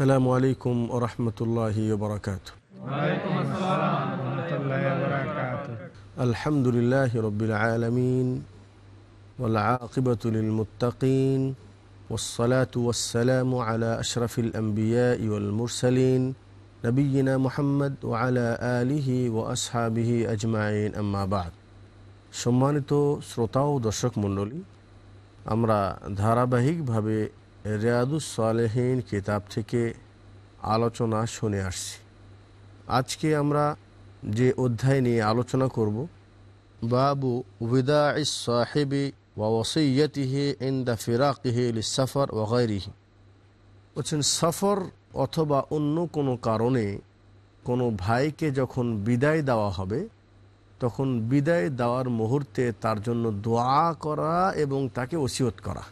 السلام عليكم ورحمة الله وبركاته وعليكم السلام ورحمة الله وبركاته الحمد لله رب العالمين والعاقبة للمتقين والصلاة والسلام على أشرف الأنبياء والمرسلين نبينا محمد وعلى آله وأصحابه أجمعين أما بعد সম্মানিত শ্রোতা ও দর্শক মণ্ডলী আমরা ধারাবাহিকভাবে রেয়াদুস সালেহীন কিতাব থেকে আলোচনা শুনে আসছি। আজকে আমরা যে অধ্যায় নিয়ে আলোচনা করব, বাবু উবিদা সাহেবি ওয়াসিয়তিহি ইন্দা ফিরাকিহি সফর ওগাইরিহি বলছেন, সফর অথবা অন্য কোনো কারণে কোনো ভাইকে যখন বিদায় দেওয়া হবে, তখন বিদায় দেওয়ার মুহূর্তে তার জন্য দোয়া করা এবং তাকে ওসিয়ত করা।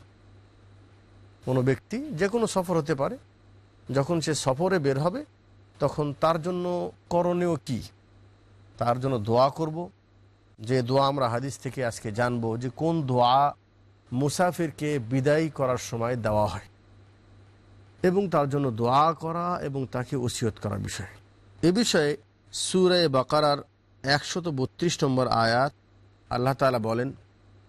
কোনো ব্যক্তি যে কোনো সফর হতে পারে। যখন সে সফরে বের হবে, তখন তার জন্য করণীয় কি? তার জন্য দোয়া করব। যে দোয়া আমরা হাদিস থেকে আজকে জানব যে কোন দোয়া মুসাফিরকে বিদায় করার সময় দেওয়া হয় এবং তার জন্য দোয়া করা এবং তাকে ওসিয়ত করার বিষয়। এ বিষয়ে সুরে বাকারার একশত বত্রিশ নম্বর আয়াত আল্লাহ তালা বলেন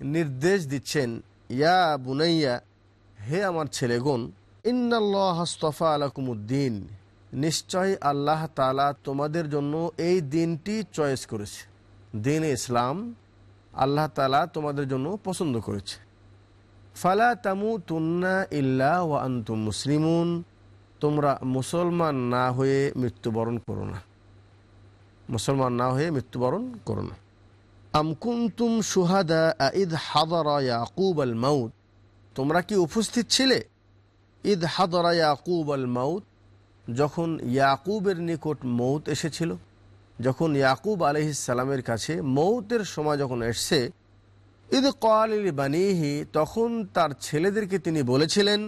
নির্দেশ দিচ্ছেন, ইয়া বুনাইয়া, হে আমার ছেলেগণ, ইন্নাল্লাহ হস্তফা আলাকুমুদ্দিন। নিশ্চয় আল্লাহ তালা তোমাদের জন্য এই দিনটি চয়েস করেছে। দিন ইসলাম আল্লাহ তালা তোমাদের জন্য পছন্দ করেছে। ফালা তামু তুন্না ইল্লা ওয়া আন্তুম মুসলিমুন। তোমরা মুসলমান না হয়ে মৃত্যুবরণ করো না। মুসলমান না হয়ে মৃত্যুবরণ করো না। আমকুন্তুম সুহাদা ঈদ হাদরা ইয়াকুব আল মাউত? তোমরা কি উপস্থিত ছিলে? ঈদ হাদরা ইয়াকুব আল মাউত, যখন ইয়াকুবের নিকট মৌত এসেছিল, যখন ইয়াকুব আলহিসাল্লামের কাছে মৌতের সময় যখন এসছে ঈদ কয়ালি বানিহি, তখন তার ছেলেদেরকে তিনি বলেছিলেন,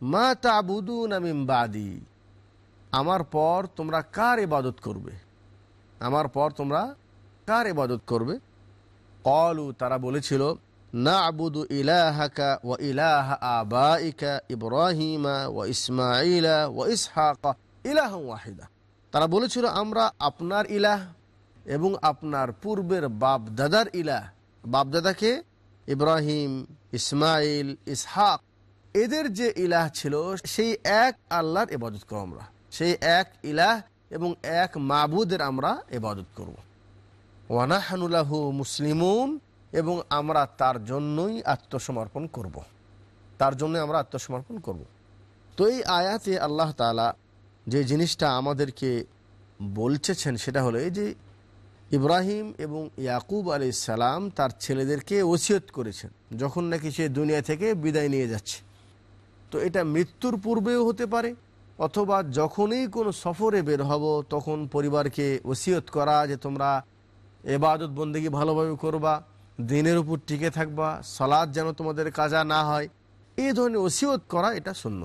মা তাবুদুন আমিম বাদি, আমার পর তোমরা কার ইবাদত করবে? আমার পর তোমরা কার ইবাদত করবে? কলু তারা বলেছিল না আবুদু ইলাহাকা ও ইলাহ আবাইকা ইব্রাহিমা ও ইসমাইলা ও ইলাহ ওয়াহিদা। তারা বলেছিল, আমরা আপনার ইলাহ এবং আপনার পূর্বের বাপ দাদার ইলাহ। বাপ দাদাকে ইব্রাহিম ইসমাইল ইসহাক। এদের যে ইলাহ ছিল, সেই এক আল্লাহর ইবাদত করো আমরা। সেই এক ইলাহ এবং এক মাবুদের আমরা ইবাদত করব। ওয়ানাহানুলাহু মুসলিমুন, এবং আমরা তার জন্যই আত্মসমর্পণ করব। তার জন্যই আমরা আত্মসমর্পণ করব। তো এই আয়াতে আল্লাহ তালা যে জিনিসটা আমাদেরকে বলছেছেন, সেটা হলো এই যে ইব্রাহিম এবং ইয়াকুব আলি সালাম তার ছেলেদেরকে ওসিয়ত করেছেন, যখন নাকি সে দুনিয়া থেকে বিদায় নিয়ে যাচ্ছে তো এটা মৃত্যুর পূর্বেও হতে পারে, অথবা যখনই কোনো সফরে বের হব, তখন পরিবারকে ওসিয়ত করা যে তোমরা এবাদত বন্দেগি ভালোভাবে করবা, দিনের উপর টিকে থাকবা সলাদ যেন তোমাদের কাজা না হয়। এই ধরনের ওসিয়ত করা এটা শূন্য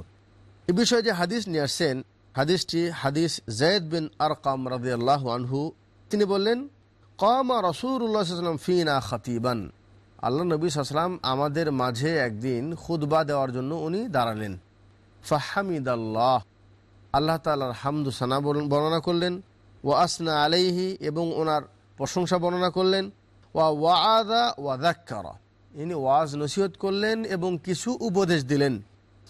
এ বিষয়ে যে হাদিস নিয়ে আসছেন, হাদিসটি হাদিস জয়েদ বিন আরকাম রাজি আল্লাহ আনহু, তিনি বললেন, কমা রসুল্লাহাম ফিনা খাতিবান। আল্লাহ নবী সাল্লাম আমাদের মাঝে একদিন খুদবা দেওয়ার জন্য উনি দাঁড়ালেন। ফাহামিদ আল্লাহ আল্লাহ তালার হামদু সানা বর্ণনা করলেন ও আসনা আলাইহি এবং ওনার প্রশংসা বর্ণনা করলেন, ওয়া ওয়াদা ওয়াদাক্কারা ইনি ওয়াজ নসিহত করলেন এবং কিছু উপদেশ দিলেন।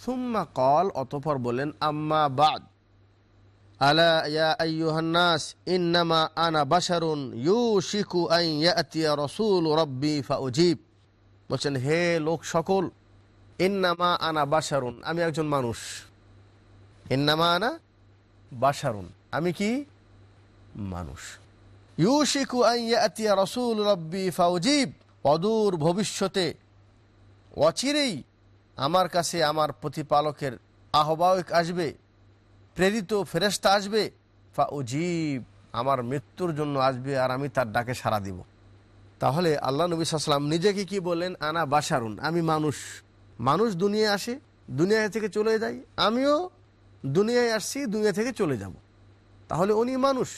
সুম্মা কল অতপর বললেন, আম্মা বাদ। আলা ইয়া আইয়ুহান্নাস, ইন্নামা আনা বাশারুন ইউশিকু আন ইয়াতিয়া রাসূল রাব্বি ফাউজিব। বলছেন, হে লোক সকল, ইন্নামা আনা বাশারুন, আমি একজন মানুষ। ইন্নামা আনা বাশারুন, আমি কি? মানুষ। অদূর ভবিষ্যতে অচিরেই আমার কাছে আমার প্রতিপালকের আহ্বায়ক আসবে, প্রেরিত ফেরেস্তা আসবে ফা উজিব আমার মৃত্যুর জন্য আসবে আর আমি তার ডাকে সাড়া দিব। তাহলে আল্লাহ নবী সাল্লাম নিজেকে কি বললেন? আনা বাসারুন আমি মানুষ। মানুষ দুনিয়ায় আসে, দুনিয়া থেকে চলে যায়, আমিও দুনিয়ায় আসছি, দুনিয়া থেকে চলে যাব। তাহলে উনি মানুষ।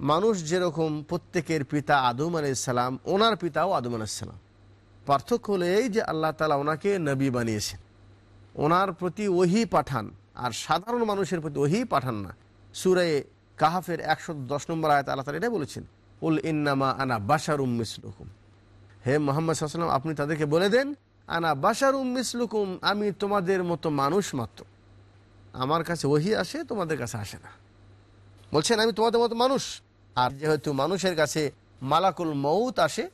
মানুষ যেরকম প্রত্যেকের পিতা আদম আলাইসালাম ওনার পিতাও আদম আলাইসালাম পার্থক্য হলো এই যে আল্লাহ তালা ওনাকে নবী বানিয়েছেন। ওনার প্রতি ওহি পাঠান, আর সাধারণ মানুষের প্রতি ওহি পাঠান না। সুরে কাহাফের একশো দশ নম্বর আয়ত আল্লাহ তালা এটাই বলেছেন উল ইন্নামা আনা বাসারুম মিসলুকুম। হে মোহাম্মদ সাল্লাম আপনি তাদেরকে বলে দেন, আনা বাসারুম মিসলুকুম, আমি তোমাদের মতো মানুষ মাত্র। আমার কাছে ওহি আসে, তোমাদের কাছে আসে না। বলছেন, আমি তোমাদের মতো মানুষ। আর যেহেতু মানুষের কাছে মালাকুল মৌত আসে,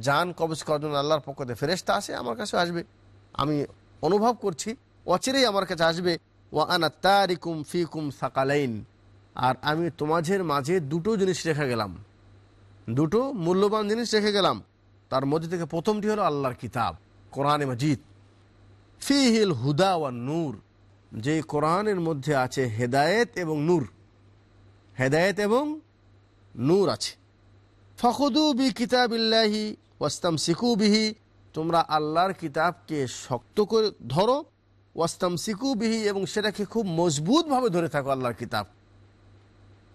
জান কবজ কজন আল্লাহর পক্ষ থেকে ফেরেস্তা আসে, আমার কাছে আসবে। আমি অনুভব করছি, অচিরেই আমার কাছে আসবে ও আনা তারিকুম ফিকুম সাকালাইন। আর আমি তোমাদের মাঝে দুটো জিনিস রেখে গেলাম। দুটো মূল্যবান জিনিস রেখে গেলাম। তার মধ্যে থেকে প্রথমটি হলো আল্লাহর কিতাব, কোরআনে মজিদ। ফি হিল হুদা ওয়া নূর, যে কোরআনের মধ্যে আছে হেদায়েত এবং নূর। হেদায়েত এবং নূর আছে। ফখুদু বি কিতাবিল্লাহি ওয়াস্তাম সিকু বিহি, তোমরা আল্লাহর কিতাবকে শক্ত করে ধরো। ওয়াস্তাম সিকু বিহি এবং সেটাকে খুব মজবুতভাবে ধরে থাকো আল্লাহর কিতাব।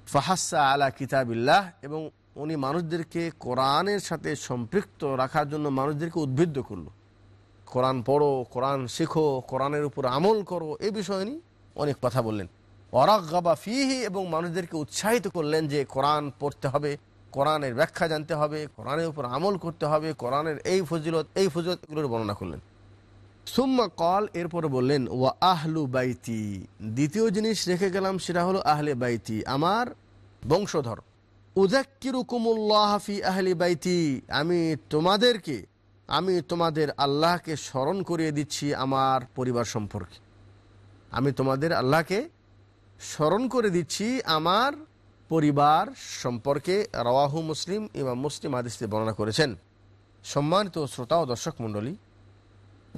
ফাহাসা আলা কিতাবিল্লাহ এবং উনি মানুষদেরকে কোরআনের সাথে সম্পৃক্ত রাখার জন্য মানুষদেরকে উদ্বুদ্ধ করল। কোরআন পড়ো, কোরআন শেখো, কোরআনের উপর আমল করো, এ বিষয়ে উনি অনেক কথা বললেন। অরাগাবা ফিহি এবং মানুষদেরকে উৎসাহিত করলেন যে কোরআন পড়তে হবে, কোরআনের ব্যাখ্যা জানতে হবে, কোরআনের উপর আমল করতে হবে, কোরআনের এই ফজিলত এই ফজিলত এগুলোর বর্ণনা করলেন। সুম্মা কল এরপরে বললেন, ওয়া আহলু বাইতি। দ্বিতীয় জিনিস রেখে গেলাম, সেটা হলো আহলে বাইতি। আমার বংশধর উদাক্কিরুকুমুল্লাহ ফি আহলি বাইতি। আমি তোমাদেরকে, আমি তোমাদের আল্লাহকে স্মরণ করিয়ে দিচ্ছি আমার পরিবার সম্পর্কে। আমি তোমাদের আল্লাহকে স্মরণ করে দিচ্ছি আমার পরিবার সম্পর্কে রওয়াহু মুসলিম, ইমাম মুসলিম আদিসে বর্ণনা করেছেন। সম্মানিত শ্রোতা ও দর্শক মণ্ডলী,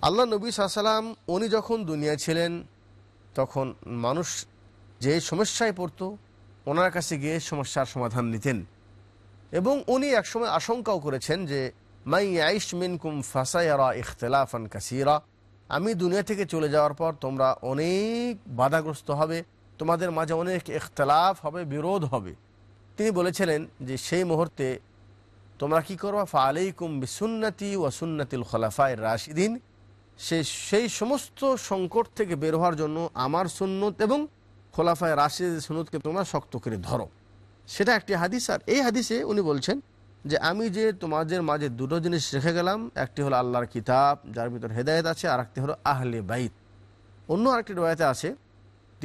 আল্লাহ নবী সাল্লাম উনি যখন দুনিয়ায় ছিলেন, তখন মানুষ যে সমস্যায় পড়ত, ওনার কাছে গিয়ে সমস্যার সমাধান নিতেন। এবং উনি একসময় আশঙ্কাও করেছেন যে, মাই আইস মিনকুম ফাসাইয়ারা ইখতলাফান কাসিরা। আমি দুনিয়া থেকে চলে যাওয়ার পর তোমরা অনেক বাধাগ্রস্ত হবে তোমাদের মাঝে অনেক ইখতলাফ হবে, বিরোধ হবে। তিনি বলেছিলেন যে সেই মুহূর্তে তোমরা কি করবা? ফালাইকুম বিসুন্নতি ও সুন্নাতিল খলাফায় রাশিদিন। সে, সেই সমস্ত সংকট থেকে বের হওয়ার জন্য আমার সুন্নত এবং খোলাফায় রাশিদ সুন্নতকে তোমরা শক্ত করে ধরো। সেটা একটি হাদিস। আর এই হাদিসে উনি বলছেন যে, আমি যে তোমাদের মাঝে দুটো জিনিস রেখে গেলাম, একটি হলো আল্লাহর কিতাব, যার ভিতর হেদায়ত আছে আর একটি হলো আহলে বাইত। অন্য আরেকটি রয়াতে আছে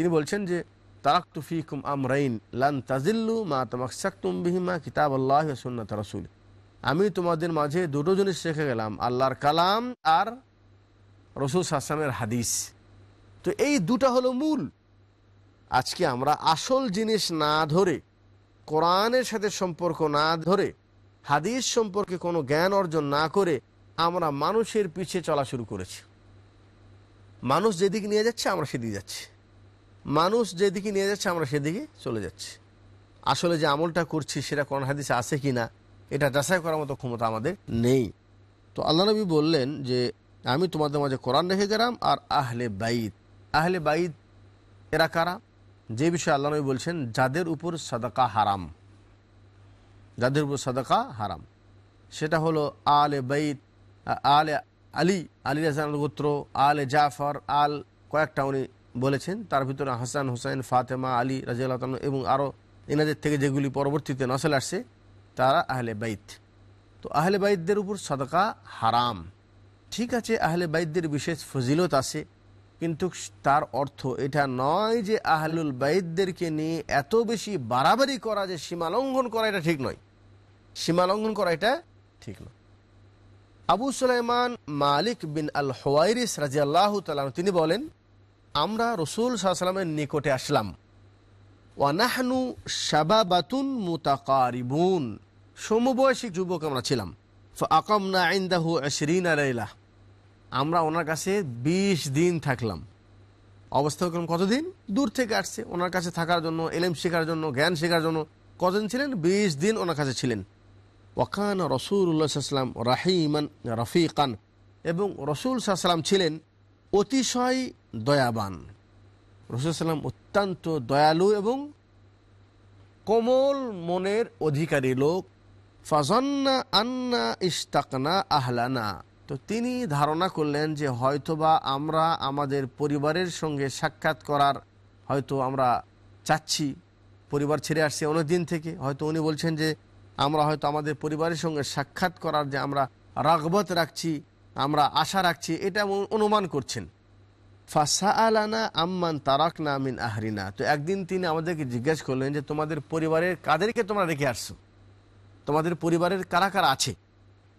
তিনি বলছেন যে, তারাক্তু আমরাইন, লান তাজিল্লু মা তামাক বিহিমা কিতাব আল্লাহ সুন্নত রসুল। আমি তোমাদের মাঝে দুটো জিনিস রেখে গেলাম, আল্লাহর কালাম আর রসুল সাসলামের হাদিস। তো এই দুটা হলো মূল। আজকে আমরা আসল জিনিস না ধরে, কোরআনের সাথে সম্পর্ক না ধরে, হাদিস সম্পর্কে কোনো জ্ঞান অর্জন না করে আমরা মানুষের পিছে চলা শুরু করেছি। মানুষ যেদিক নিয়ে যাচ্ছে, আমরা সেদিকে যাচ্ছি। মানুষ যেদিকে নিয়ে যাচ্ছে, আমরা সেদিকে চলে যাচ্ছি। আসলে যে আমলটা করছি, সেটা কোন হাদিসে আছে কি না এটা যাচাই করার মতো ক্ষমতা আমাদের নেই। তো আল্লাহ নবী বললেন যে, আমি তোমাদের মাঝে কোরআন রেখে গেলাম, আর আহলে বাইদ আহলে বাইদ এরা কারা? যে বিষয়ে আল্লাহ নবী বলছেন, যাদের উপর সাদাকা হারাম। যাদের উপর সাদাকা হারাম। সেটা হলো আলে বাইদ আলে, আলী আলী রাজান গোত্র আলে জাফর, আল কয়েকটা উনি বলেছেন, তার ভিতরে হাসান হুসাইন, ফাতেমা আলী রাজিয়াল এবং আরও এনাদের থেকে যেগুলি পরবর্তীতে নসল আসছে, তারা আহলে বাইত। তো আহলে বাইদদের উপর সাদাকা হারাম। ঠিক আছে, আহলে বাইদদের বিশেষ ফজিলত আছে, কিন্তু তার অর্থ এটা নয় যে আহলুল বাইদদেরকে নিয়ে এত বেশি বাড়াবাড়ি করা যে সীমা লঙ্ঘন করা এটা ঠিক নয়। সীমা লঙ্ঘন করা এটা ঠিক নয়। আবু সুলাইমান মালিক বিন আল হোয়াইরিস রাজি আল্লাহ তিনি বলেন আমরা রসুল সাল্লামের নিকটে আসলাম। ওয়ানাহনু শাবাবাতুন মুতাকারিবুন। সমবয়সী যুবক আমরা ছিলাম। আকম আকামনা আইন্দাহু আশরিন আলাইলা আমরা ওনার কাছে ২০ দিন থাকলাম। অবস্থা করলাম কতদিন? দূর থেকে আসছে। ওনার কাছে থাকার জন্য, এলেম শেখার জন্য, জ্ঞান শেখার জন্য কতদিন ছিলেন? ২০ দিন ওনার কাছে ছিলেন। ওয়াকান রসুল্লাহাম রাহিমান, রফিকান। এবং রসুল সাল্লাম ছিলেন অতিশয় দয়াবান। রসুল সাল্লাম অত্যন্ত দয়ালু এবং কোমল মনের অধিকারী লোক। ফাজন্না আন্না ইস্তাকনা আহলানা। তো তিনি ধারণা করলেন যে হয়তোবা আমরা আমাদের পরিবারের সঙ্গে সাক্ষাৎ করার হয়তো আমরা চাচ্ছি। পরিবার ছেড়ে আসছে অনেক দিন থেকে। হয়তো উনি বলছেন যে আমরা হয়তো আমাদের পরিবারের সঙ্গে সাক্ষাৎ করার যে আমরা রাগবত রাখছি, আমরা আশা রাখছি, এটা অনুমান করছেন। ফাসা আলানা আম্মান তারাক না মিন আহরিনা। তো একদিন তিনি আমাদেরকে জিজ্ঞেস করলেন যে, তোমাদের পরিবারের কাদেরকে তোমরা রেখে আসছো? তোমাদের পরিবারের কারা কারা আছে?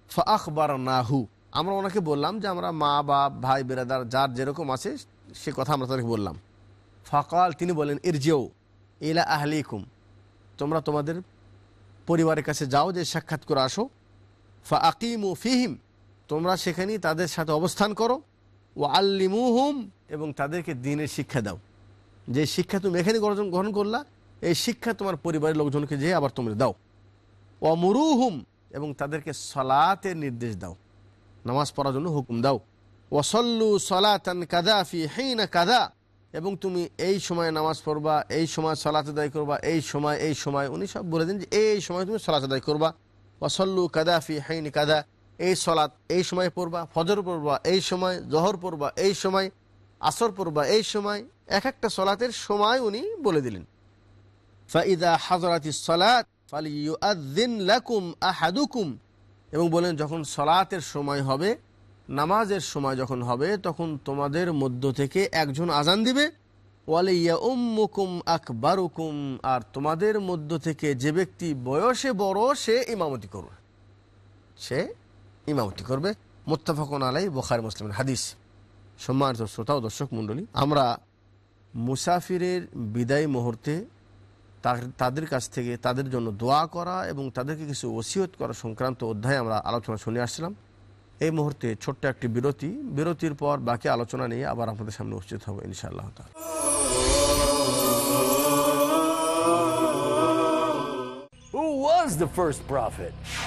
ফা আখবর নাহু আমরা ওনাকে বললাম যে, আমরা মা, বাপ, ভাই, বেরাদার, যার যেরকম আছে, সে কথা আমরা তাদেরকে বললাম। ফকাল, তিনি বলেন ইরজেও ইলা আহলিকুম। তোমরা তোমাদের পরিবারের কাছে যাও, যে সাক্ষাৎ করে আসো। ফা আকিম ফিহিম। তোমরা সেখানেই তাদের সাথে অবস্থান করো। ও আল্লিমুহুম এবং তাদেরকে দিনের শিক্ষা দাও। যে শিক্ষা তুমি এখানে গ্রহণ গ্রহণ করলা, এই শিক্ষা তোমার পরিবারের লোকজনকে যেয়ে আবার তোমরা দাও। অমরুহুম এবং তাদেরকে সলাতের নির্দেশ দাও। নামাজ পড়ার জন্য হুকুম দাও। ওসল্লু সলাতান কাদা ফি হেইনা কাদা এবং তুমি এই সময় নামাজ পড়বা, এই সময় সলাত আদায় করবা, এই সময় এই সময়, উনি সব বলে দিন যে এই সময় তুমি সলাত আদায় করবা। ওসল্লু কাদা ফি হেইন কাদা এই সলাত এই সময় পড়বা, ফজর পড়বা, এই সময় জহর পড়বা, এই সময় আসর পড়বা, এই সময় এক একটা সলাতের সময় উনি বলে দিলেন। সলাত লাকুম আহাদুকুম। এবং বলেন, যখন সলাতের সময় হবে, নামাজের সময় যখন হবে, তখন তোমাদের মধ্য থেকে একজন আজান দিবে। ওয়ালিয়া উম্মুকুম আকবারুকুম। আর তোমাদের মধ্য থেকে যে ব্যক্তি বয়সে বড়, সে ইমামতি করবে। সে ইমামতি করবে। মোত্তাফাকুন আলাই বোখার, মুসলিমের হাদিস। সম্মানিত শ্রোতা ও দর্শক মণ্ডলী, আমরা মুসাফিরের বিদায় মুহূর্তে তাদের কাছ থেকে তাদের জন্য দোয়া করা এবং তাদেরকে কিছু ওসিয়ত করা সংক্রান্ত অধ্যায় আমরা আলোচনা শুনে আসছিলাম। এই মুহূর্তে ছোট্ট একটি বিরতি। বিরতির পর বাকি আলোচনা নিয়ে আবার আপনাদের সামনে উপস্থিত হব ইনশাআল্লাহ Who was the first prophet?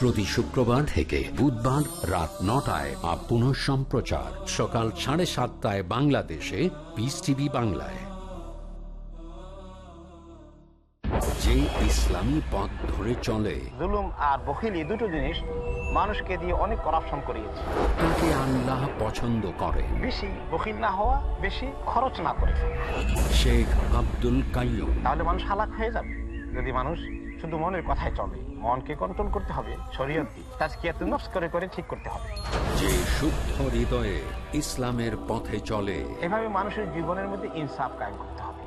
প্রতি শুক্রবার থেকে বুধবার রাত নটায় আপ পুনঃ সম্প্রচার। সকাল সাড়ে সাতটায় বাংলাদেশে পিস টিভি বাংলায়। যে ইসলামী পথ ধরে চলে। জুলুম আর বখিলি দুটো জিনিস মানুষকে দিয়ে অনেক করাপশন করিয়েছে। তাকে আল্লাহ পছন্দ করেন বেশি বখিল না হওয়া বেশি খরচ না করে। শেখ আব্দুল কাইয়ুম। তাহলে মানুষ হালাক হয়ে যাবে। যদি মানুষ শুধু মনের কথায় চলে। মনকে কন্ট্রোল করতে হবে শরীয়ত কি নফস করে করে ঠিক করতে হবে। যে শুদ্ধ হৃদয়ে ইসলামের পথে চলে। এভাবে মানুষের জীবনের মধ্যে ইনসাফ কায়েম করতে হবে।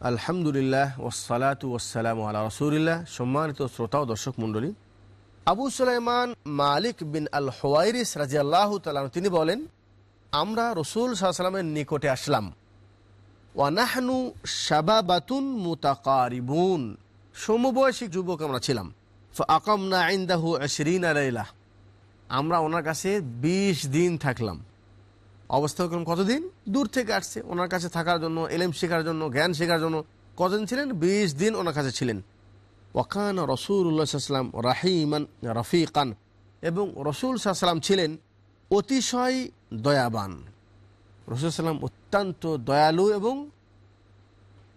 আলহামদুলিল্লাহ ওসালাতু ওসালাম আল্লাহ রসুলিল্লাহ। সম্মানিত শ্রোতা ও দর্শক মণ্ডলী, আবু সুলাইমান মালিক বিন আল হোয়াইরিস রাজি আল্লাহ তিনি বলেন, আমরা রসুল সাল্লামের নিকটে আসলাম। ওয়ানাহনু শাবাবাতুন মুতাকারিবুন। সমবয়সী যুবক আমরা ছিলাম। আকাম না আইন্দাহু আশরিন আলাইলা আমরা ওনার কাছে ২০ দিন থাকলাম। অবস্থা করলাম কতদিন? দূর থেকে আসছে। ওনার কাছে থাকার জন্য, এলেম শেখার জন্য, জ্ঞান শেখার জন্য কতদিন ছিলেন? ২০ দিন ওনার কাছে ছিলেন। ওয়াকান রসুল্লাহাম রাহিমান রফিকান। এবং রসুল সাল্লাম ছিলেন অতিশয় দয়াবান। রসুল সাল্লাম অত্যন্ত দয়ালু এবং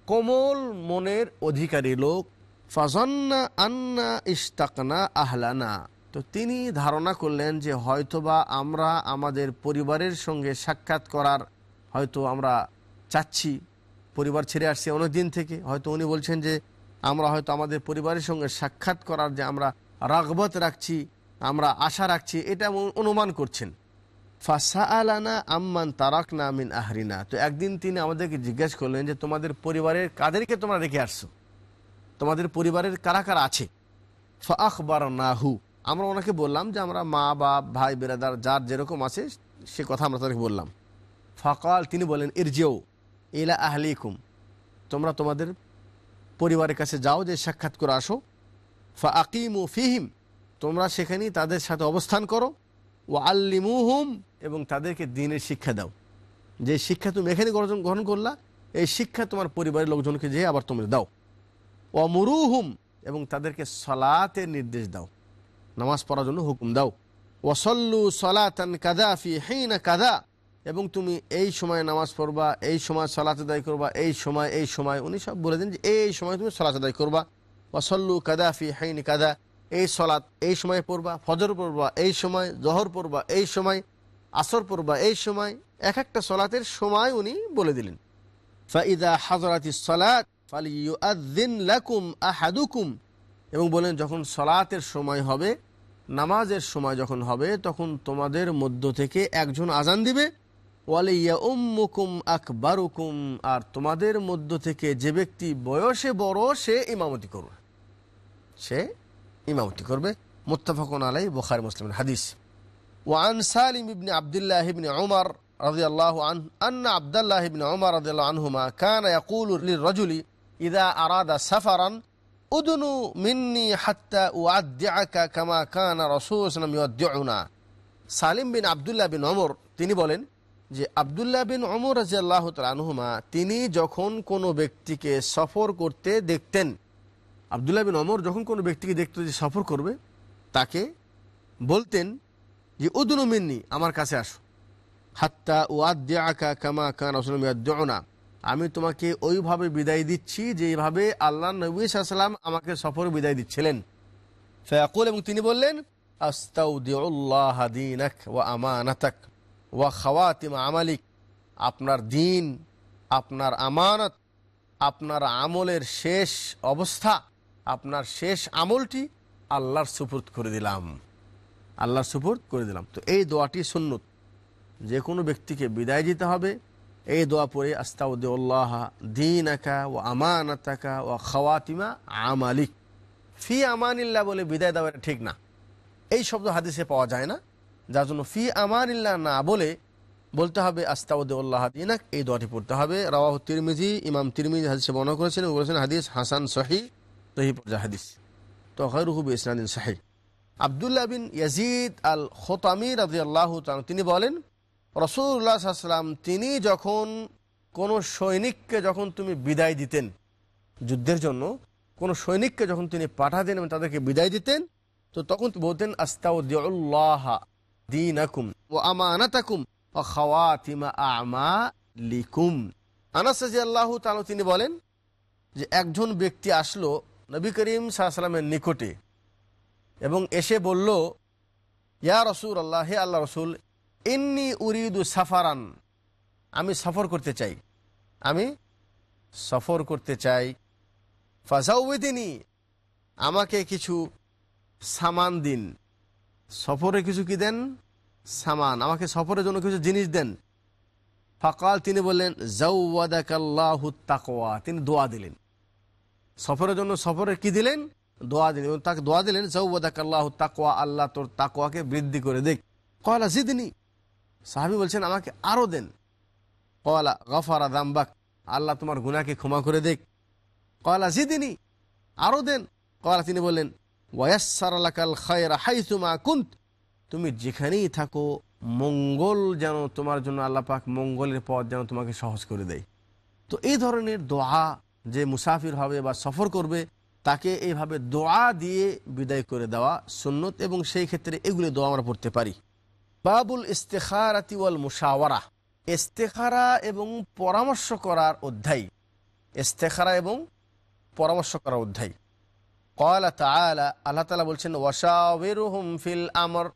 কোমল মনের অধিকারী লোক। ফাজন্না আন্না ইস্তাকনা আহলানা। তো তিনি ধারণা করলেন যে হয়তোবা আমরা আমাদের পরিবারের সঙ্গে সাক্ষাৎ করার হয়তো আমরা চাচ্ছি, পরিবার ছেড়ে আসছি অনেক দিন থেকে। হয়তো উনি বলছেন যে আমরা হয়তো আমাদের পরিবারের সঙ্গে সাক্ষাৎ করার যে আমরা রাগবত রাখছি, আমরা আশা রাখছি, এটা অনুমান করছেন। ফাসা আলানা আম্মান তারাক না মিন আহরিনা। তো একদিন তিনি আমাদেরকে জিজ্ঞেস করলেন যে তোমাদের পরিবারের কাদেরকে তোমরা রেখে আসছো? তোমাদের পরিবারের কারা কারা আছে? ফা আখবর নাহু আমরা ওনাকে বললাম যে আমরা মা, বাপ, ভাই, বেরাদার, যার যেরকম আছে সে কথা আমরা তাদেরকে বললাম। ফকাল, তিনি বলেন ইরজেও ইলা আহলিকুম। তোমরা তোমাদের পরিবারের কাছে যাও, যে সাক্ষাৎ করে আসো। ফা আকিম ও ফিহিম। তোমরা সেখানেই তাদের সাথে অবস্থান করো। ও আল্লিমুহুম। এবং তাদেরকে দিনের শিক্ষা দাও। যে শিক্ষা তুমি এখানে গ্রহণ করলা, এই শিক্ষা তোমার পরিবারের লোকজনকে যেয়ে আবার তোমরা দাও। ও মুরুহুম। এবং তাদেরকে সলাতের নির্দেশ দাও। নামাজ পড়ার জন্য হুকুম দাও। ওসল্লু সলাতান কাদা ফি হেইনা কাদা এবং তুমি এই সময় নামাজ পড়বা, এই সময় সলাত আদায় করবা, এই সময় এই সময়। উনি সব বলে দেন যে এই সময় তুমি সলাত আদায় করবা। ওসল্লু কাদা ফি হেইন কাদা এই সলাত এই সময় পড়বা, ফজর পড়বা, এই সময় জহর পড়বা, এই সময় আসর পড়বা, এই সময় এক একটা সলাতের সময় উনি বলে দিলেন। ফাইদা হাজরাতি সলাত ফালিউদ্দিন লাকুম আহাদুকুম। এবং বলেন যখন সলাতের সময় হবে নামাজের সময় যখন হবে তখন তোমাদের মধ্য থেকে একজন আজান দিবে ওয়ালিয়া উম্মুকুম আকবারুকুম আর তোমাদের মধ্য থেকে যে ব্যক্তি বয়সে বড় সে ইমামতি করবে সে ইমামতি করবে মুত্তাফাকুন আলাই বুখার মুসলিম হাদিস ওয়ান সালিম ইবনে আবদুল্লাহ ইবনে উমর رضي الله عنه أن عبد الله بن عمر رضي الله عنهما كان يقول للرجل إذا أراد سفرا উদনু মিন্নি হাত্তা ও আকা কামা কানা রসুলাম ইউদ্দিউনা। সালিম বিন আবদুল্লাহ বিন অমর তিনি বলেন যে আবদুল্লাহ বিন অমর রাজি আল্লাহ তালহুমা তিনি যখন কোনো ব্যক্তিকে সফর করতে দেখতেন, আবদুল্লাহ বিন অমর যখন কোনো ব্যক্তিকে দেখত যে সফর করবে, তাকে বলতেন যে, উদনু মিন্নি, আমার কাছে আসো। হাত্তা ও আকা কামা কান রসুলাম ইউদ্দিউনা। আমি তোমাকে ওইভাবে বিদায় দিচ্ছি যেভাবে আল্লাহ নবী সাল্লাম আমাকে সফর বিদায় দিচ্ছিলেন। ফয়াকুল এবং তিনি বললেন ওয়া ওয়া আমালিক। আপনার দিন, আপনার আমানত, আপনার আমলের শেষ অবস্থা, আপনার শেষ আমলটি আল্লাহর সুপুর্দ করে দিলাম। আল্লাহর সুপুর্দ করে দিলাম। তো এই দোয়াটি সুন্নত। যে কোনো ব্যক্তিকে বিদায় দিতে হবে। এই দোয়া পড়ে আস্তাউদ্দুল্লাহ দিন আকা ও আমানাতাকা ও খাওয়াতিমা আমালিক। ফি আমানিল্লা বলে বিদায় দেওয়া ঠিক না। এই শব্দ হাদিসে পাওয়া যায় না। যার জন্য ফি আমানিল্লা না বলে বলতে হবে আস্তাউদ্দুল্লাহ দিনাক, এই দোয়াটি পড়তে হবে। রাওয়াহ তিরমিজি, ইমাম তিরমিজি হাদিসে বর্ণনা করেছেন বলেছেন হাদিস হাসান সহি পর্যা হাদিস। তো হরুহুব ইসনাদিন সাহি আবদুল্লাহ বিন ইয়াজিদ আল খোতামি রাজি আল্লাহ তিনি বলেন রসুল্লাহাম তিনি যখন কোনো সৈনিককে যখন তুমি বিদায় দিতেন যুদ্ধের জন্য, কোনো সৈনিককে যখন তিনি পাঠাতেন এবং তাদেরকে বিদায় দিতেন, তো তখন বলতেন আস্তাউদ্দিউল্লাহ দিন আকুম ও আমানাতাকুম ও খাওয়াতিমা আমা লিকুম আনাস রাজি আল্লাহ তালু তিনি বলেন যে, একজন ব্যক্তি আসলো নবী করিম সাল্লামের নিকটে এবং এসে বলল, ইয়া রসুল আল্লাহ হে আল্লাহ রসুল ইন্নি উরিদু সাফারান, আমি সফর করতে চাই। আমি, সফর করতে চাই। ফাজাউদ্দিনী আমাকে কিছু সামান দিন। সফরে কিছু কি দেন? সামান, আমাকে সফরের জন্য কিছু জিনিস দেন। ফাকাল, তিনি বললেন জাউওয়াদাকাল্লাহু তাকওয়া, তিনি দোয়া দিলেন। সফরের জন্য সফরে কি দিলেন? দোয়া দিলেন। তাকে দোয়া দিলেন জাউওয়াদাকাল্লাহু তাকওয়া, আল্লাহ তোর তাকওয়াকে বৃদ্ধি করে দেখ। কয়লা জিদনি সাহাবি বলছেন, আমাকে আরও দেন। কয়লা গফারা দাম্বাক, আল্লাহ তোমার গুনাহকে ক্ষমা করে দেখ কয়লা জিদিনী, আরও দেন। কয়লা তিনি বললেন ওয়াসার আলাকাল খায়রা হাইতুমা কুন্ত। তুমি যেখানেই থাকো, মঙ্গল যেন তোমার জন্য আল্লাহ পাক মঙ্গলের পথ যেন তোমাকে সহজ করে দেয়। তো এই ধরনের দোয়া যে মুসাফির হবে বা সফর করবে, তাকে এইভাবে দোয়া দিয়ে বিদায় করে দেওয়া সুন্নত এবং সেই ক্ষেত্রে এগুলি দোয়া আমরা পড়তে পারি। বাবুল ইস্তেখারাতি ওয়াল মুশাওয়ারা। ইস্তেখারা এবং পরামর্শ করার অধ্যায়। ইস্তেখারা এবং পরামর্শ করার অধ্যায়। কয়লা তালা আল্লাহ তালা বলছেন ওয়াশাওয়িরুহুম ফিল আমর।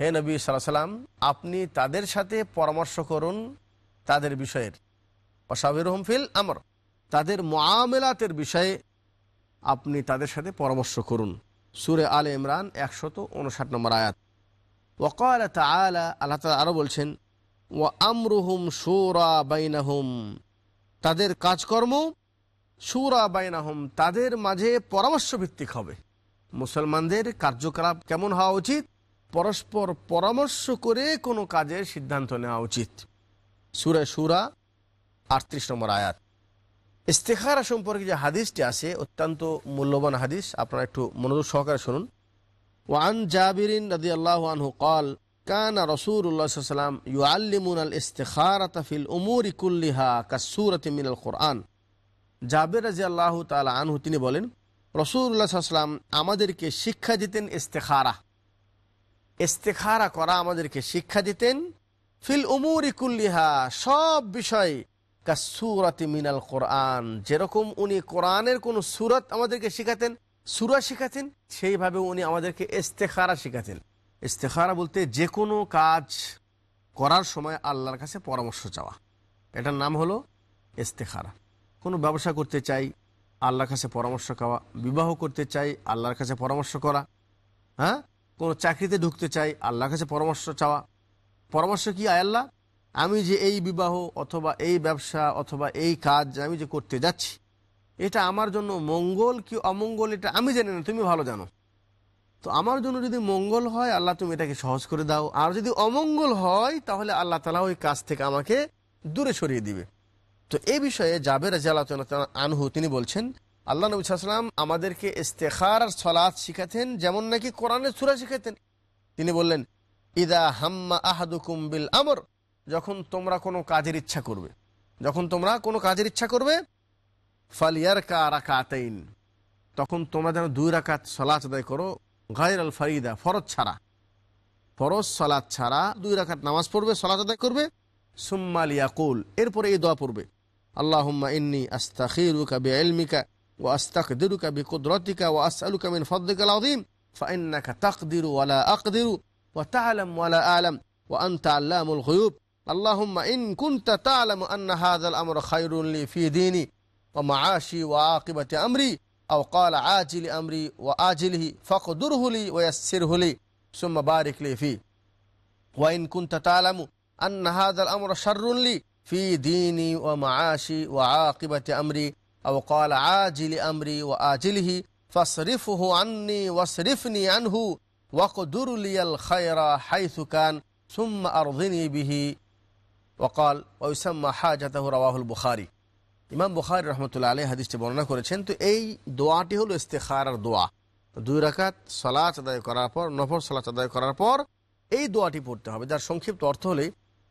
হে নবী সাল্লাম আপনি তাদের সাথে পরামর্শ করুন তাদের বিষয়ের। ওয়াশাওয়িরুহুম ফিল আমর। তাদের মোয়ামেলাতের বিষয়ে আপনি তাদের সাথে পরামর্শ করুন। সুরে আলে ইমরান একশত উনষাট নম্বর আয়াত। ওকাল তালা আল্লাহ তালা আরও বলছেন ও আমরুহুম সুরা বাইনাহুম তাদের কাজকর্ম সুরা বাইনাহুম, তাদের মাঝে পরামর্শ ভিত্তিক হবে। মুসলমানদের কার্যকলাপ কেমন হওয়া উচিত? পরস্পর পরামর্শ করে কোনো কাজের সিদ্ধান্ত নেওয়া উচিত। সুরে সুরা আটত্রিশ নম্বর আয়াত। ইস্তেখারা সম্পর্কে যে হাদিসটি আছে, অত্যন্ত মূল্যবান হাদিস, আপনারা একটু মনোযোগ সহকারে শুনুন। ওয়ান জাবিরিন রদি আল্লাহ আনহু কল কান রসুল্লাহ সাল্লাম ইউ আল্লিমুন আল ইস্তেখারাত ফিল উমুরি কুল্লিহা কাসুরত মিনাল কোরআন জাবের রাজি আল্লাহ তালা আনহু তিনি বলেন, রসুল্লাহ সাল্লাম আমাদেরকে শিক্ষা দিতেন ইস্তেখারা। ইস্তেখারা করা আমাদেরকে শিক্ষা দিতেন, ফিল উমুরি কুল্লিহা সব বিষয় কাসুরাতি মিনাল কোরআন যেরকম উনি কোরআনের কোন সুরত আমাদেরকে শিখাতেন সুরা শিখাতেন সেইভাবে উনি আমাদেরকে ইস্তেখারা শিখাতেন। ইস্তেখারা বলতে যে কোনো কাজ করার সময় আল্লাহর কাছে পরামর্শ চাওয়া। এটার নাম হলো ইস্তেখারা। কোনো ব্যবসা করতে চাই, আল্লাহর কাছে পরামর্শ চাওয়া। বিবাহ করতে চাই, আল্লাহর কাছে পরামর্শ করা। হ্যাঁ? কোনো চাকরিতে ঢুকতে চাই, আল্লাহর কাছে পরামর্শ চাওয়া। পরামর্শ কি, আয় আল্লাহ? আমি যে এই বিবাহ অথবা এই ব্যবসা অথবা এই কাজ আমি যে করতে যাচ্ছি এটা আমার জন্য মঙ্গল কি অমঙ্গল এটা আমি জানি না, তুমি ভালো জানো। তো আমার জন্য যদি মঙ্গল হয়, আল্লাহ তুমি এটাকে সহজ করে দাও। আর যদি অমঙ্গল হয়, তাহলে আল্লাহ তালা ওই কাজ থেকে আমাকে দূরে সরিয়ে দিবে। তো এই বিষয়ে জাবের রাজিয়াল্লাহ আনহু, তিনি বলছেন, আল্লাহ নবী সাল্লাম আমাদেরকে ইস্তেখার আর সলাৎ শিখাতেন, যেমন নাকি কোরআনের সুরা শিখাতেন। তিনি বললেন, ইদা হাম্মা আহাদুকুম বিল আমর। যখন তোমরা কোনো কাজের ইচ্ছা করবে, যখন তোমরা কোনো কাজের ইচ্ছা করবে ফালিয়ারকা রাকাতাইন তখন তোমরা যেন দুই রাকাত সলাচ আদায় করো গায়ের আল ফারিদা ফরজ ছাড়া ফরজ সলাচ ছাড়া দুই রাখাত নামাজ পড়বে সলাচ আদায় করবে সুম্মাল ইয়াকুল এরপরে এই দোয়া পড়বে আল্লাহম্মা ইন্নি আস্তাখিরুকা বে এলমিকা ও আস্তাকদিরুকা বি কুদরতিকা ও আসআলুকা মিন ফদ্দিকাল আযীম ফাইন্নাকা তাকদিরু ওয়ালা আকদিরু ওয়া তাআলাম ওয়ালা আ'লাম ওয়া আনতা আল্লামুল গুয়ুব আল্লাহুম্মা ইন কুনতা তা'লামু আন্না হাযাল আমরু খায়রুন লি ফি দীনি ومعاشي وعاقبة أمري أو قال عاجل أمري وآجله فاقدره لي ويسره لي. ثم بارك لي فيه. وإن كنت تعلم أن هذا الأمر شر لي في ديني ومعاشي وعاقبة أمري أو قال عاجل أمري وآجله فاصرفه عني واصرفني عنه واقدر لي الخير حيث كان ثم أرضني به. وقال ويسمى حاجته رواه البخاري. ইমাম বুখারি রহমতুল্লাহ আলী হাদিসটি বর্ণনা করেছেন, তো এই দোয়াটি হলো ইস্তেখার দোয়া। দুই রাকাত সলাচ আদায় করার পর নফর সলাচ আদায় করার পর এই দোয়াটি পড়তে হবে। যার সংক্ষিপ্ত অর্থ হলে,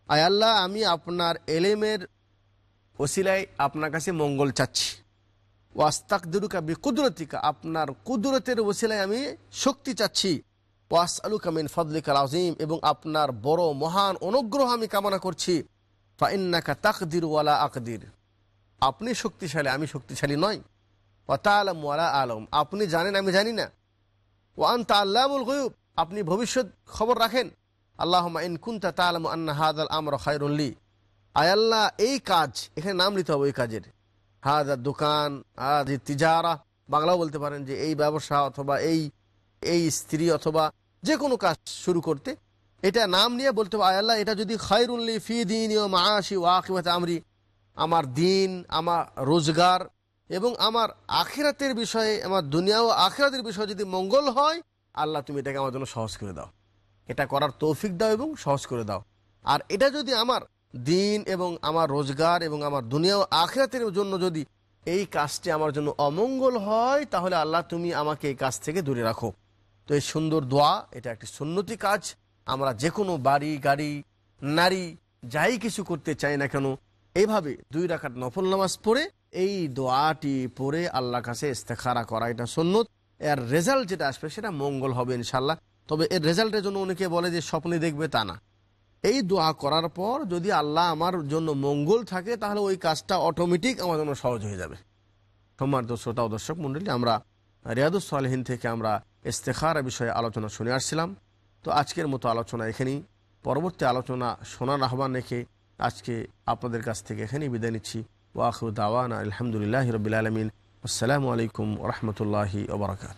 আয় আল্লাহ, আমি আপনার এলেমের ওসিলায় আপনার কাছে মঙ্গল চাচ্ছি। ওয়াস্তাক দিরুকা বি কুদরতিকা আপনার কুদরতের ওসিলায় আমি শক্তি চাচ্ছি। ওয়াস আলু কামিন ফদলিকাল আজিম এবং আপনার বড় মহান অনুগ্রহ আমি কামনা করছি। ফাইন্নাকা তাকদির ওয়ালা আকদির। আপনি শক্তিশালী, আমি শক্তিশালী নই। ওয়াতা আলম ওয়ালা আলম আপনি জানেন, আমি জানি না। ওয়ান তা আল্লাহুল গয়ুব। আপনি ভবিষ্যৎ খবর রাখেন। আল্লাহ ইন কুন্তা তালাম আন্না হাদ আল আমর খায়রুল্লি আয়াল্লাহ এই কাজ, এখানে নাম নিতে হবে ওই কাজের। হাদ দোকান হাদ তিজারা। বাংলাও বলতে পারেন যে এই ব্যবসা অথবা এই এই স্ত্রী অথবা যে কোনো কাজ শুরু করতে। এটা নাম নিয়ে বলতে হবে আয়াল্লাহ এটা যদি খায়রুল্লি ফি দিন ও মাসি ও আকিবাতে আমরি। আমার দিন, আমার রোজগার এবং আমার আখেরাতের বিষয়ে, আমার দুনিয়া ও আখেরাতের বিষয়ে যদি মঙ্গল হয়, আল্লাহ তুমি এটাকে আমার জন্য সহজ করে দাও। এটা করার তৌফিক দাও এবং সহজ করে দাও। আর এটা যদি আমার দিন এবং আমার রোজগার এবং আমার দুনিয়া ও আখেরাতের জন্য যদি এই কাজটি আমার জন্য অমঙ্গল হয়, তাহলে আল্লাহ তুমি আমাকে এই কাজ থেকে দূরে রাখো। তো এই সুন্দর দোয়া, এটা একটি সুন্নতি কাজ। আমরা যে কোনো বাড়ি, গাড়ি, নারী, যাই কিছু করতে চাই না কেন এইভাবে দুই রাখার নফল নামাজ পড়ে এই দোয়াটি পড়ে আল্লাহ কাছে ইস্তেখারা করা এটা সুন্নত। এর রেজাল্ট যেটা আসবে সেটা মঙ্গল হবে ইনশাল্লাহ তবে এর রেজাল্টের জন্য অনেকে বলে যে স্বপ্নে দেখবে তা না। এই দোয়া করার পর যদি আল্লাহ আমার জন্য মঙ্গল থাকে, তাহলে ওই কাজটা অটোমেটিক আমার জন্য সহজ হয়ে যাবে। সম্মানিত শ্রোতা ও দর্শক মন্ডলী, আমরা রিয়াদুস সালহীন থেকে আমরা ইস্তেখার বিষয়ে আলোচনা শুনে আসছিলাম। তো আজকের মতো আলোচনা এখানেই। পরবর্তী আলোচনা শোনার আহ্বান রেখে আজকে আপনাদের কাছ থেকে এখানেই বিদায় নিচ্ছি। ওয়াখরু দাওয়ানা আলহামদুলিল্লাহ রবিল আলমিন। আসসালামু আলাইকুম রহমতুল্লাহি ওবরাকাত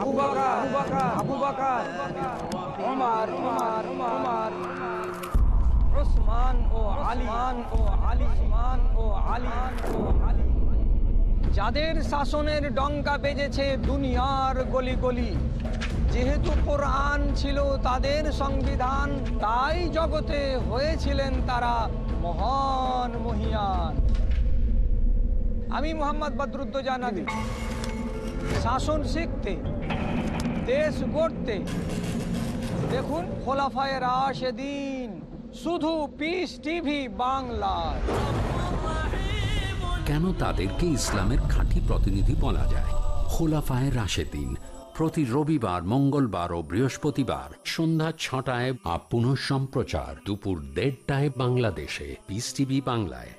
ও ও ও যাদের শাসনের ডঙ্কা বেজেছে দুনিয়ার গলি গলি যেহেতু কোরআন ছিল তাদের সংবিধান, তাই জগতে হয়েছিলেন তারা মহান মহিয়ান। আমি মোহাম্মদ বদরুদ্দোজা নদী শাসন শিখতে দেশ গড়তে। দেখুন খোলাফায় রাশেদিন, শুধু পিস টিভি বাংলায়। কেন তাদেরকে ইসলামের খাঁটি প্রতিনিধি বলা যায়? খোলাফায় রাশেদিন, প্রতি রবিবার, মঙ্গলবার ও বৃহস্পতিবার সন্ধ্যা ছটায় আপ পুনঃ সম্প্রচার দুপুর দেড়টায় বাংলাদেশে, পিস টিভি বাংলায়।